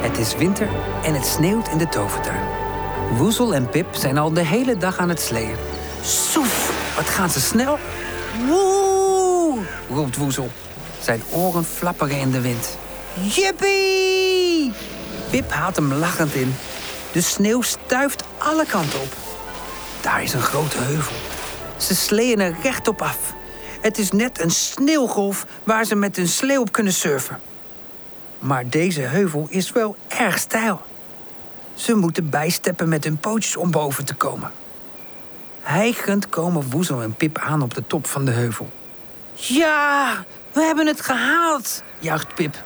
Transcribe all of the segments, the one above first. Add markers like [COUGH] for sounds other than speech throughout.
Het is winter en het sneeuwt in de tovertuin. Woezel en Pip zijn al de hele dag aan het sleeën. Soef, wat gaan ze snel. Woe, roept Woezel. Zijn oren flapperen in de wind. Jippie! Pip haalt hem lachend in. De sneeuw stuift alle kanten op. Daar is een grote heuvel. Ze sleeën er rechtop af. Het is net een sneeuwgolf waar ze met hun slee op kunnen surfen. Maar deze heuvel is wel erg steil. Ze moeten bijsteppen met hun pootjes om boven te komen. Hijgend komen Woezel en Pip aan op de top van de heuvel. Ja, we hebben het gehaald, juicht Pip.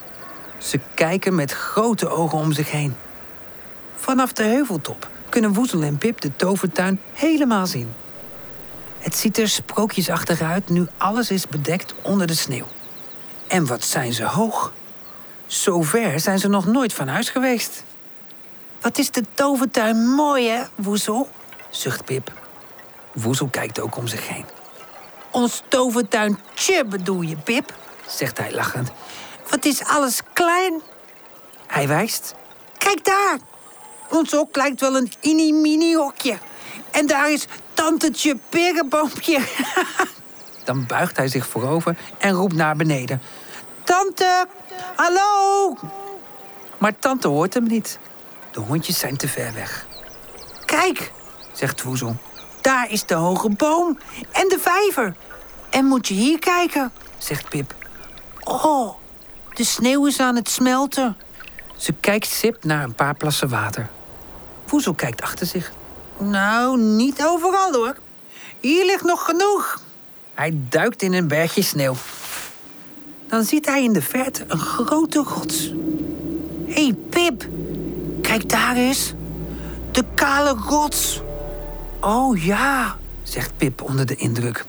Ze kijken met grote ogen om zich heen. Vanaf de heuveltop kunnen Woezel en Pip de tovertuin helemaal zien. Het ziet er sprookjesachtig uit nu alles is bedekt onder de sneeuw. En wat zijn ze hoog? Zo ver zijn ze nog nooit van huis geweest. Wat is de tovertuin mooi, hè, Woezel? zucht Pip. Woezel kijkt ook om zich heen. Ons tovertuintje bedoel je, Pip? zegt hij lachend. Wat is alles klein? Hij wijst. Kijk daar! Ons hok lijkt wel een mini-mini hokje. En daar is tantetje perenboompje. [LAUGHS] Dan buigt hij zich voorover en roept naar beneden. Tante, hallo! Maar tante hoort hem niet. De hondjes zijn te ver weg. Kijk, zegt Woezel. Daar is de hoge boom en de vijver. En moet je hier kijken, zegt Pip. Oh, de sneeuw is aan het smelten. Ze kijkt sip naar een paar plassen water. Woezel kijkt achter zich. Nou, niet overal hoor. Hier ligt nog genoeg. Hij duikt in een bergje sneeuw. Dan ziet hij in de verte een grote rots. Hé, hey, Pip. Kijk daar eens. De kale rots. Oh ja, zegt Pip onder de indruk.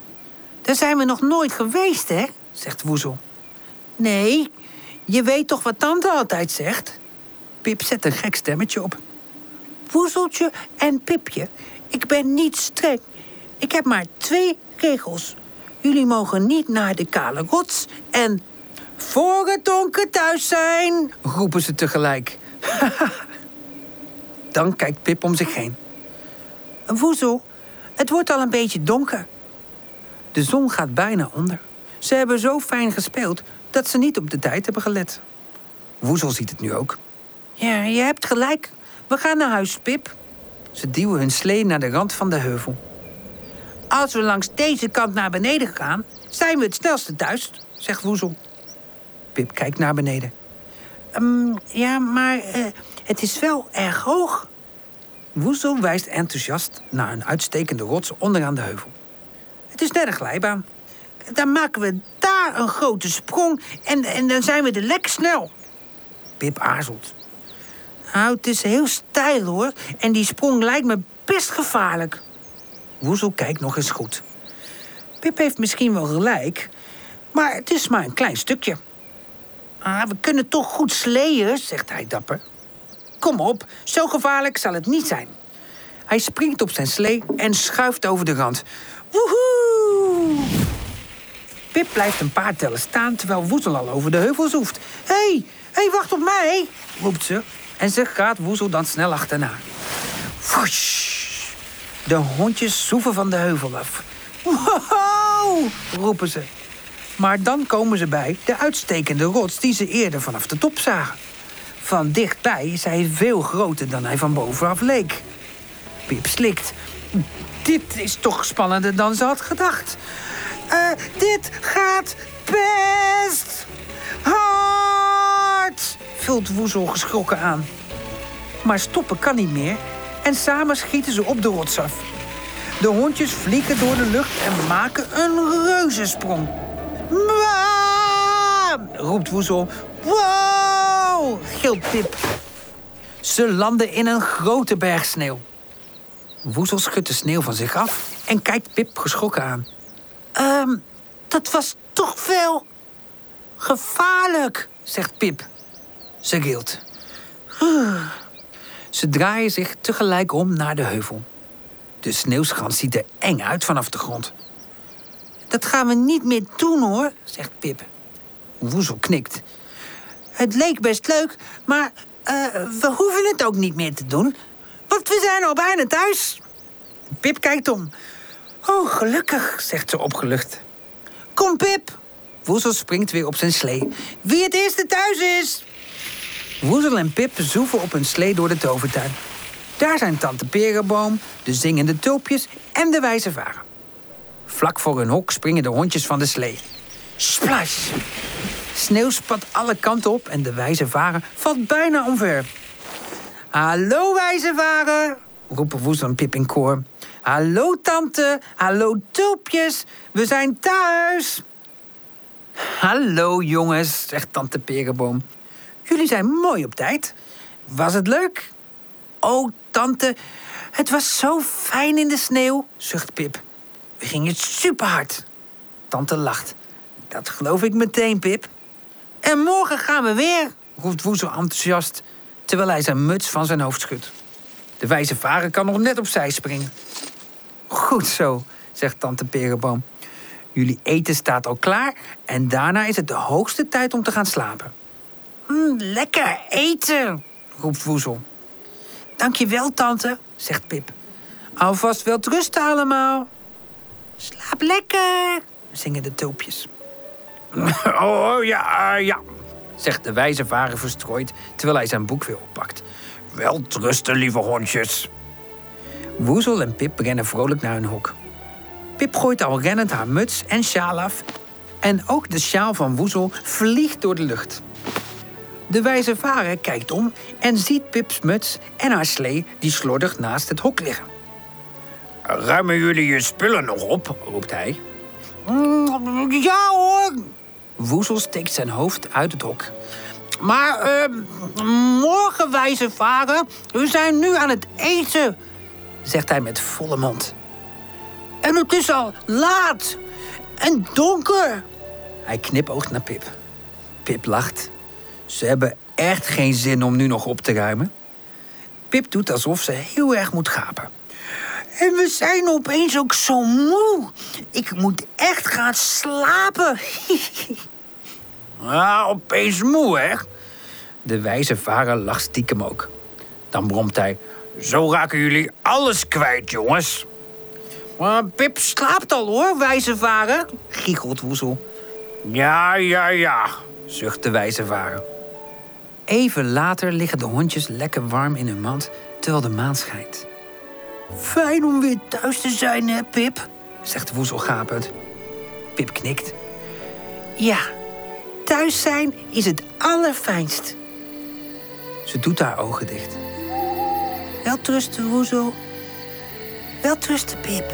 Daar zijn we nog nooit geweest, hè? zegt Woezel. Nee, je weet toch wat tante altijd zegt? Pip zet een gek stemmetje op. Woezeltje en Pipje, ik ben niet streng. Ik heb maar twee regels. Jullie mogen niet naar de kale rots en... Voor het donker thuis zijn, roepen ze tegelijk. [LAUGHS] Dan kijkt Pip om zich heen. Woezel, het wordt al een beetje donker. De zon gaat bijna onder. Ze hebben zo fijn gespeeld dat ze niet op de tijd hebben gelet. Woezel ziet het nu ook. Ja, je hebt gelijk. We gaan naar huis, Pip. Ze duwen hun slee naar de rand van de heuvel. Als we langs deze kant naar beneden gaan, zijn we het snelste thuis, zegt Woezel. Pip kijkt naar beneden. Um, ja, maar uh, het is wel erg hoog. Woezel wijst enthousiast naar een uitstekende rots onderaan de heuvel. Het is net een glijbaan. Dan maken we daar een grote sprong en, en dan zijn we er lekker snel. Pip aarzelt. Nou, het is heel steil hoor. En die sprong lijkt me best gevaarlijk. Woezel kijkt nog eens goed. Pip heeft misschien wel gelijk, maar het is maar een klein stukje. Ah, we kunnen toch goed sleeën, zegt hij dapper. Kom op, zo gevaarlijk zal het niet zijn. Hij springt op zijn slee en schuift over de rand. Woehoe! Pip blijft een paar tellen staan terwijl Woezel al over de heuvel zoeft. Hé, hey, hey, wacht op mij, roept ze. En ze gaat Woezel dan snel achterna. De hondjes zoeven van de heuvel af. Wow! roepen ze. Maar dan komen ze bij de uitstekende rots die ze eerder vanaf de top zagen. Van dichtbij is hij veel groter dan hij van bovenaf leek. Pip slikt. Dit is toch spannender dan ze had gedacht. Uh, dit gaat best hard, vult Woezel geschrokken aan. Maar stoppen kan niet meer en samen schieten ze op de rots af. De hondjes vliegen door de lucht en maken een reuzensprong. Waaam! roept Woezel. Wow! gilt Pip. Ze landen in een grote berg sneeuw. Woezel schudt de sneeuw van zich af en kijkt Pip geschrokken aan. Ehm, dat was toch wel gevaarlijk, zegt Pip. Ze gilt. Ze draaien zich tegelijk om naar de heuvel. De sneeuwschans ziet er eng uit vanaf de grond. Dat gaan we niet meer doen, hoor, zegt Pip. Woezel knikt. Het leek best leuk, maar uh, we hoeven het ook niet meer te doen. Want we zijn al bijna thuis. Pip kijkt om. Oh, gelukkig, zegt ze opgelucht. Kom, Pip. Woezel springt weer op zijn slee. Wie het eerste thuis is. Woezel en Pip zoeven op hun slee door de tovertuin. Daar zijn tante Perenboom, de zingende tulpjes en de wijze varen. Vlak voor hun hok springen de hondjes van de slee. Splash! Sneeuw spat alle kanten op en de wijze varen valt bijna omver. Hallo wijze varen, roepen Woezel en Pip in koor. Hallo tante, hallo tulpjes, we zijn thuis. Hallo jongens, zegt tante Perenboom. Jullie zijn mooi op tijd. Was het leuk? Oh, tante, het was zo fijn in de sneeuw, zucht Pip. We gingen super hard. Tante lacht. Dat geloof ik meteen, Pip. En morgen gaan we weer, roept Woezel enthousiast, terwijl hij zijn muts van zijn hoofd schudt. De wijze varen kan nog net opzij springen. Goed zo, zegt tante Perenboom. Jullie eten staat al klaar en daarna is het de hoogste tijd om te gaan slapen. Mm, lekker eten, roept Woezel. Dankjewel, tante, zegt Pip. Alvast wel rusten allemaal. Slaap lekker, zingen de tulpjes. [LAUGHS] Oh ja, ja, zegt de wijze vader verstrooid terwijl hij zijn boek weer oppakt. Wel trusten, lieve hondjes. Woezel en Pip rennen vrolijk naar hun hok. Pip gooit al rennend haar muts en sjaal af. En ook de sjaal van Woezel vliegt door de lucht. De wijze vader kijkt om en ziet Pips muts en haar slee die slordig naast het hok liggen. Ruimen jullie je spullen nog op? roept hij. Mm, ja hoor. Woezel steekt zijn hoofd uit het hok. Maar uh, morgen, wijze vader, we zijn nu aan het eten, zegt hij met volle mond. En het is al laat en donker. Hij knipoogt naar Pip. Pip lacht. Ze hebben echt geen zin om nu nog op te ruimen. Pip doet alsof ze heel erg moet gapen. En we zijn opeens ook zo moe. Ik moet echt gaan slapen. [LAUGHS] ah, opeens moe, hè? De wijze vader lacht stiekem ook. Dan bromt hij... Zo raken jullie alles kwijt, jongens. Maar Pip slaapt al, hoor, wijze vader. Giechelt Woezel. Ja, ja, ja, zucht de wijze vader. Even later liggen de hondjes lekker warm in hun mand terwijl de maan schijnt. Fijn om weer thuis te zijn, hè, Pip? zegt Woezel gapend. Pip knikt. Ja, thuis zijn is het allerfijnst. Ze doet haar ogen dicht. Wel trusten, Woezel. Wel trusten, Pip.